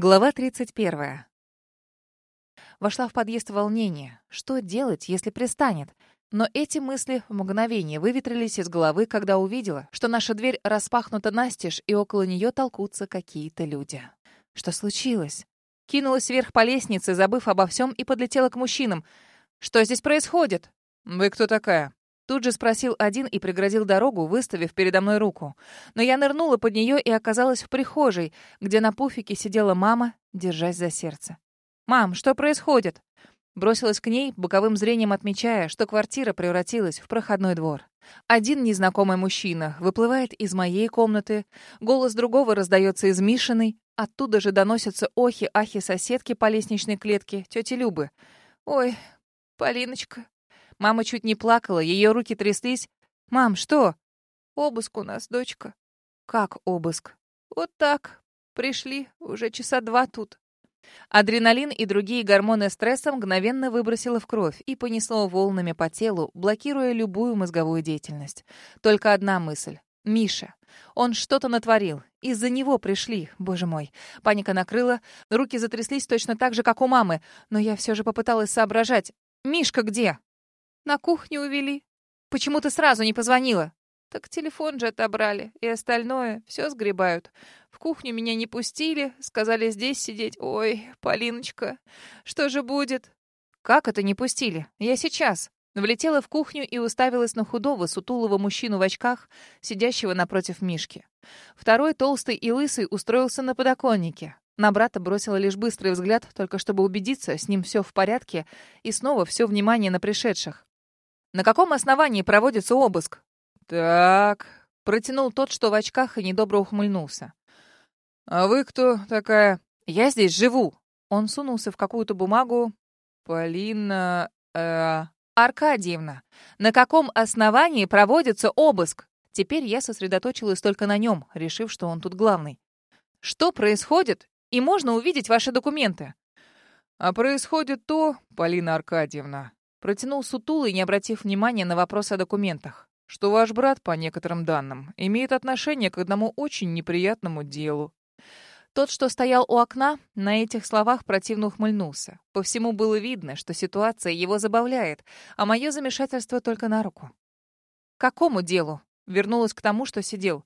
Глава 31. Вошла в подъезд волнение. Что делать, если пристанет? Но эти мысли в мгновение выветрились из головы, когда увидела, что наша дверь распахнута настежь, и около нее толкутся какие-то люди. Что случилось? Кинулась вверх по лестнице, забыв обо всем, и подлетела к мужчинам. «Что здесь происходит?» «Вы кто такая?» Тут же спросил один и преградил дорогу, выставив передо мной руку. Но я нырнула под нее и оказалась в прихожей, где на пуфике сидела мама, держась за сердце. «Мам, что происходит?» Бросилась к ней, боковым зрением отмечая, что квартира превратилась в проходной двор. Один незнакомый мужчина выплывает из моей комнаты, голос другого раздается из Мишиной, оттуда же доносятся охи-ахи соседки по лестничной клетке, тети Любы. «Ой, Полиночка, Мама чуть не плакала, ее руки тряслись. «Мам, что?» «Обыск у нас, дочка». «Как обыск?» «Вот так. Пришли. Уже часа два тут». Адреналин и другие гормоны стресса мгновенно выбросило в кровь и понесло волнами по телу, блокируя любую мозговую деятельность. Только одна мысль. Миша. Он что-то натворил. Из-за него пришли, боже мой. Паника накрыла, руки затряслись точно так же, как у мамы, но я все же попыталась соображать. «Мишка где?» На кухню увели. Почему ты сразу не позвонила? Так телефон же отобрали, и остальное все сгребают. В кухню меня не пустили, сказали здесь сидеть. Ой, Полиночка, что же будет? Как это не пустили? Я сейчас. Влетела в кухню и уставилась на худого, сутулого мужчину в очках, сидящего напротив Мишки. Второй, толстый и лысый, устроился на подоконнике. На брата бросила лишь быстрый взгляд, только чтобы убедиться, с ним все в порядке, и снова все внимание на пришедших. На каком основании проводится обыск? Так, протянул тот, что в очках, и недобро ухмыльнулся. А вы кто такая? Я здесь живу. Он сунулся в какую-то бумагу. Полина... Э... Аркадьевна, на каком основании проводится обыск? Теперь я сосредоточилась только на нем, решив, что он тут главный. Что происходит? И можно увидеть ваши документы. А происходит то, Полина Аркадьевна, Протянул сутулый, не обратив внимания на вопрос о документах. Что ваш брат, по некоторым данным, имеет отношение к одному очень неприятному делу. Тот, что стоял у окна, на этих словах противно ухмыльнулся. По всему было видно, что ситуация его забавляет, а мое замешательство только на руку. «К какому делу?» Вернулась к тому, что сидел.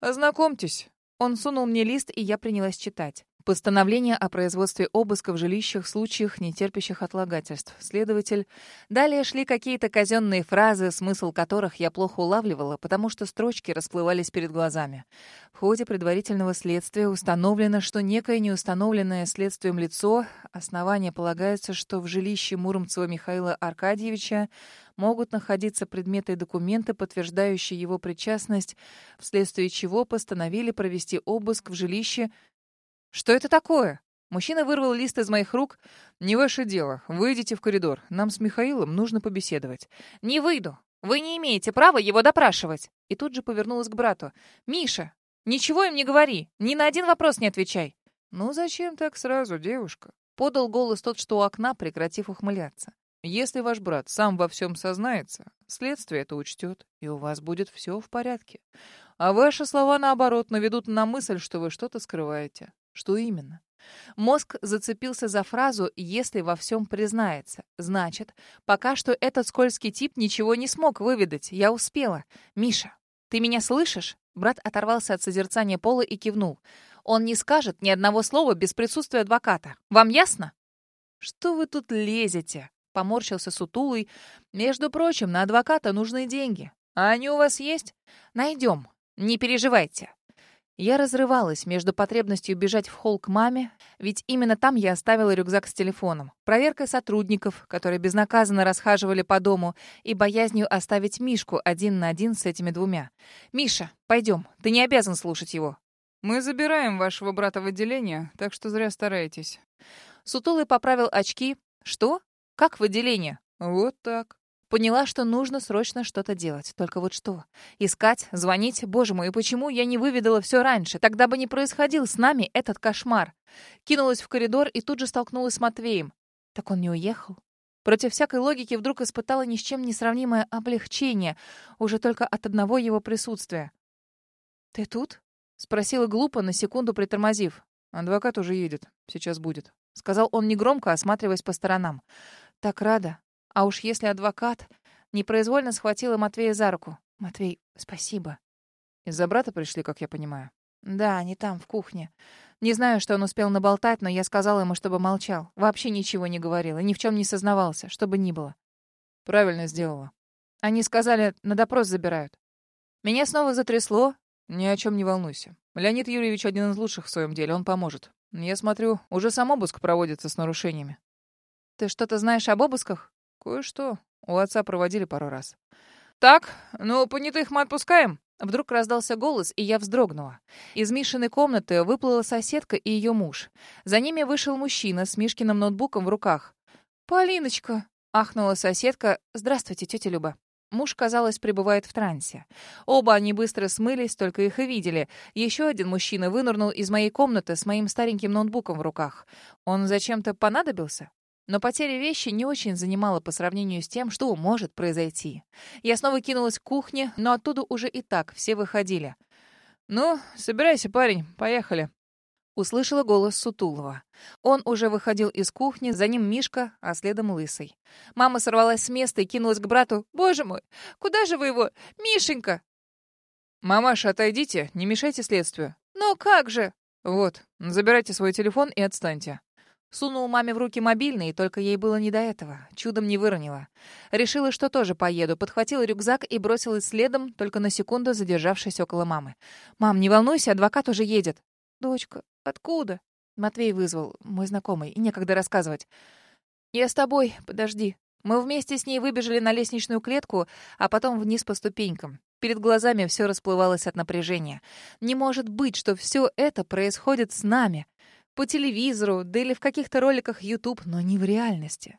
«Ознакомьтесь». Он сунул мне лист, и я принялась читать. Постановление о производстве обыска в жилищах в случаях, не терпящих отлагательств. Следователь. Далее шли какие-то казенные фразы, смысл которых я плохо улавливала, потому что строчки расплывались перед глазами. В ходе предварительного следствия установлено, что некое неустановленное следствием лицо, основание полагается, что в жилище Муромцева Михаила Аркадьевича могут находиться предметы и документы, подтверждающие его причастность, вследствие чего постановили провести обыск в жилище «Что это такое?» Мужчина вырвал лист из моих рук. «Не ваше дело. Выйдите в коридор. Нам с Михаилом нужно побеседовать». «Не выйду. Вы не имеете права его допрашивать». И тут же повернулась к брату. «Миша, ничего им не говори. Ни на один вопрос не отвечай». «Ну зачем так сразу, девушка?» Подал голос тот, что у окна, прекратив ухмыляться. «Если ваш брат сам во всем сознается, следствие это учтет, и у вас будет все в порядке. А ваши слова, наоборот, наведут на мысль, что вы что-то скрываете. Что именно? Мозг зацепился за фразу «если во всем признается». Значит, пока что этот скользкий тип ничего не смог выведать. Я успела. «Миша, ты меня слышишь?» Брат оторвался от созерцания пола и кивнул. «Он не скажет ни одного слова без присутствия адвоката. Вам ясно?» «Что вы тут лезете?» Поморщился сутулый. «Между прочим, на адвоката нужны деньги. А они у вас есть? Найдем. Не переживайте. Я разрывалась между потребностью бежать в холл к маме, ведь именно там я оставила рюкзак с телефоном, проверкой сотрудников, которые безнаказанно расхаживали по дому, и боязнью оставить Мишку один на один с этими двумя. «Миша, пойдем, ты не обязан слушать его». «Мы забираем вашего брата в отделение, так что зря стараетесь». Сутулый поправил очки. «Что? Как в отделение?» «Вот так». Поняла, что нужно срочно что-то делать. Только вот что? Искать, звонить? Боже мой, и почему я не выведала все раньше? Тогда бы не происходил с нами этот кошмар. Кинулась в коридор и тут же столкнулась с Матвеем. Так он не уехал? Против всякой логики вдруг испытала ни с чем не сравнимое облегчение, уже только от одного его присутствия. «Ты тут?» — спросила глупо, на секунду притормозив. Адвокат уже едет. Сейчас будет. Сказал он негромко, осматриваясь по сторонам. Так рада. А уж если адвокат... Непроизвольно схватила Матвея за руку. «Матвей, спасибо». Из-за брата пришли, как я понимаю. Да, они там, в кухне. Не знаю, что он успел наболтать, но я сказала ему, чтобы молчал. Вообще ничего не говорил и ни в чем не сознавался, чтобы ни было. Правильно сделала. Они сказали, на допрос забирают. Меня снова затрясло. Ни о чем не волнуйся. Леонид Юрьевич один из лучших в своем деле, он поможет. Я смотрю, уже сам обыск проводится с нарушениями. Ты что-то знаешь об обысках? Кое-что. У отца проводили пару раз. Так, ну, понятых мы отпускаем. Вдруг раздался голос, и я вздрогнула. Из Мишиной комнаты выплыла соседка и ее муж. За ними вышел мужчина с Мишкиным ноутбуком в руках. «Полиночка!» — ахнула соседка. «Здравствуйте, тетя Люба». Муж, казалось, пребывает в трансе. Оба они быстро смылись, только их и видели. Еще один мужчина вынырнул из моей комнаты с моим стареньким ноутбуком в руках. Он зачем-то понадобился? Но потеря вещи не очень занимала по сравнению с тем, что может произойти. Я снова кинулась к кухне, но оттуда уже и так все выходили. «Ну, собирайся, парень, поехали». Услышала голос Сутулова. Он уже выходил из кухни, за ним Мишка, а следом Лысый. Мама сорвалась с места и кинулась к брату. «Боже мой, куда же вы его? Мишенька!» «Мамаша, отойдите, не мешайте следствию». «Но как же?» «Вот, забирайте свой телефон и отстаньте». Сунул маме в руки мобильный, только ей было не до этого. Чудом не выронила. Решила, что тоже поеду. Подхватила рюкзак и бросилась следом, только на секунду задержавшись около мамы. «Мам, не волнуйся, адвокат уже едет». «Дочка, откуда?» Матвей вызвал, мой знакомый, и некогда рассказывать. «Я с тобой, подожди». Мы вместе с ней выбежали на лестничную клетку, а потом вниз по ступенькам. Перед глазами все расплывалось от напряжения. Не может быть, что все это происходит с нами. По телевизору, да или в каких-то роликах YouTube, но не в реальности.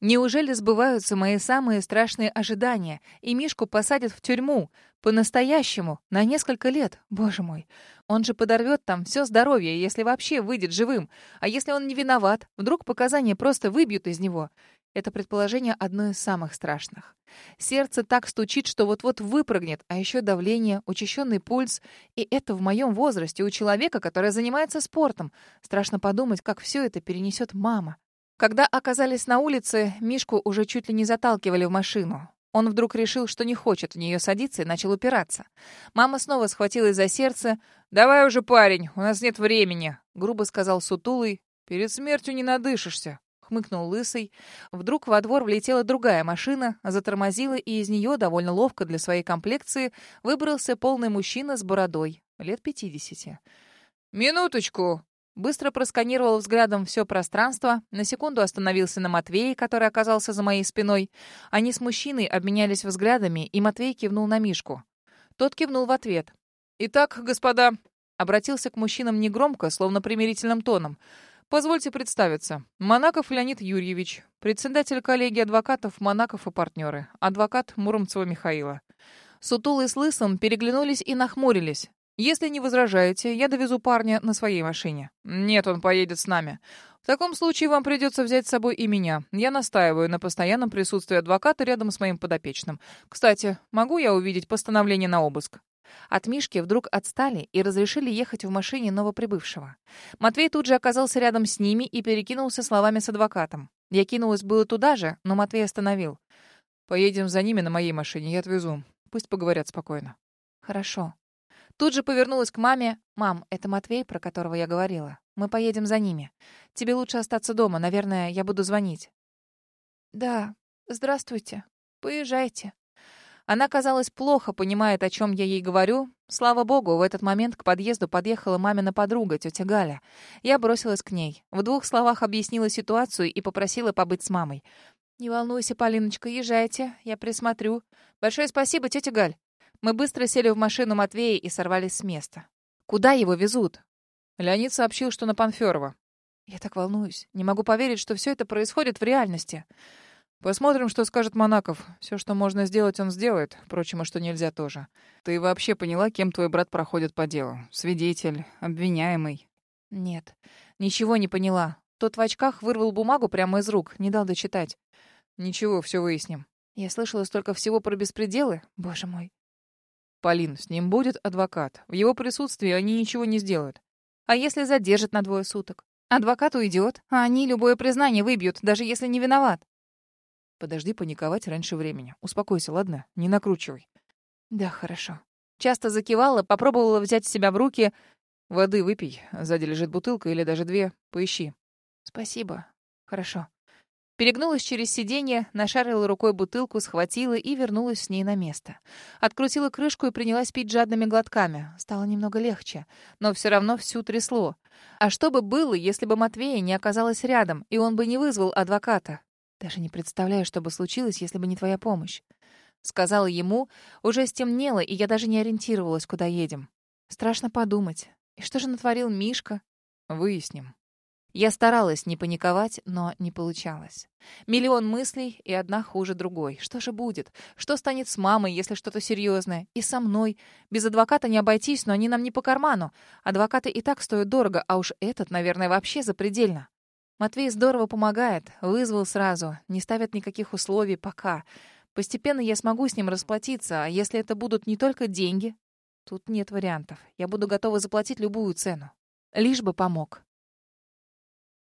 Неужели сбываются мои самые страшные ожидания, и Мишку посадят в тюрьму, по-настоящему, на несколько лет? Боже мой, он же подорвет там все здоровье, если вообще выйдет живым. А если он не виноват, вдруг показания просто выбьют из него? Это предположение одно из самых страшных. Сердце так стучит, что вот-вот выпрыгнет, а еще давление, учащенный пульс. И это в моем возрасте у человека, который занимается спортом. Страшно подумать, как все это перенесет мама. Когда оказались на улице, Мишку уже чуть ли не заталкивали в машину. Он вдруг решил, что не хочет в нее садиться, и начал упираться. Мама снова схватилась за сердце. «Давай уже, парень, у нас нет времени», — грубо сказал Сутулый. «Перед смертью не надышишься» хмыкнул лысый. Вдруг во двор влетела другая машина, затормозила, и из нее, довольно ловко для своей комплекции, выбрался полный мужчина с бородой, лет пятидесяти. «Минуточку!» Быстро просканировал взглядом все пространство, на секунду остановился на Матвее, который оказался за моей спиной. Они с мужчиной обменялись взглядами, и Матвей кивнул на Мишку. Тот кивнул в ответ. «Итак, господа...» Обратился к мужчинам негромко, словно примирительным тоном. Позвольте представиться. Монаков Леонид Юрьевич, председатель коллегии адвокатов Монаков и партнеры, адвокат Муромцева Михаила. Сутулый с Лысым переглянулись и нахмурились. «Если не возражаете, я довезу парня на своей машине». «Нет, он поедет с нами». «В таком случае вам придется взять с собой и меня. Я настаиваю на постоянном присутствии адвоката рядом с моим подопечным. Кстати, могу я увидеть постановление на обыск?» От Мишки вдруг отстали и разрешили ехать в машине новоприбывшего. Матвей тут же оказался рядом с ними и перекинулся словами с адвокатом. Я кинулась было туда же, но Матвей остановил. «Поедем за ними на моей машине, я отвезу. Пусть поговорят спокойно». «Хорошо». Тут же повернулась к маме. «Мам, это Матвей, про которого я говорила. Мы поедем за ними. Тебе лучше остаться дома. Наверное, я буду звонить». «Да, здравствуйте. Поезжайте». Она, казалось, плохо понимает, о чем я ей говорю. Слава богу, в этот момент к подъезду подъехала мамина подруга, тетя Галя. Я бросилась к ней. В двух словах объяснила ситуацию и попросила побыть с мамой. «Не волнуйся, Полиночка, езжайте, я присмотрю. Большое спасибо, тетя Галь». Мы быстро сели в машину Матвея и сорвались с места. «Куда его везут?» Леонид сообщил, что на Панферова. «Я так волнуюсь. Не могу поверить, что все это происходит в реальности». Посмотрим, что скажет Монаков. Все, что можно сделать, он сделает. Впрочем, и что нельзя тоже. Ты вообще поняла, кем твой брат проходит по делу? Свидетель, обвиняемый? Нет, ничего не поняла. Тот в очках вырвал бумагу прямо из рук, не дал дочитать. Ничего, все выясним. Я слышала столько всего про беспределы. Боже мой. Полин, с ним будет адвокат. В его присутствии они ничего не сделают. А если задержат на двое суток? Адвокат уйдет, а они любое признание выбьют, даже если не виноват. Подожди паниковать раньше времени. Успокойся, ладно? Не накручивай. Да, хорошо. Часто закивала, попробовала взять себя в руки. Воды выпей. Сзади лежит бутылка или даже две. Поищи. Спасибо. Хорошо. Перегнулась через сиденье, нашарила рукой бутылку, схватила и вернулась с ней на место. Открутила крышку и принялась пить жадными глотками. Стало немного легче, но все равно всю трясло. А что бы было, если бы Матвея не оказалось рядом, и он бы не вызвал адвоката? Даже не представляю, что бы случилось, если бы не твоя помощь. Сказала ему, уже стемнело, и я даже не ориентировалась, куда едем. Страшно подумать. И что же натворил Мишка? Выясним. Я старалась не паниковать, но не получалось. Миллион мыслей, и одна хуже другой. Что же будет? Что станет с мамой, если что-то серьезное? И со мной? Без адвоката не обойтись, но они нам не по карману. Адвокаты и так стоят дорого, а уж этот, наверное, вообще запредельно. Матвей здорово помогает, вызвал сразу, не ставят никаких условий пока. Постепенно я смогу с ним расплатиться, а если это будут не только деньги? Тут нет вариантов. Я буду готова заплатить любую цену. Лишь бы помог.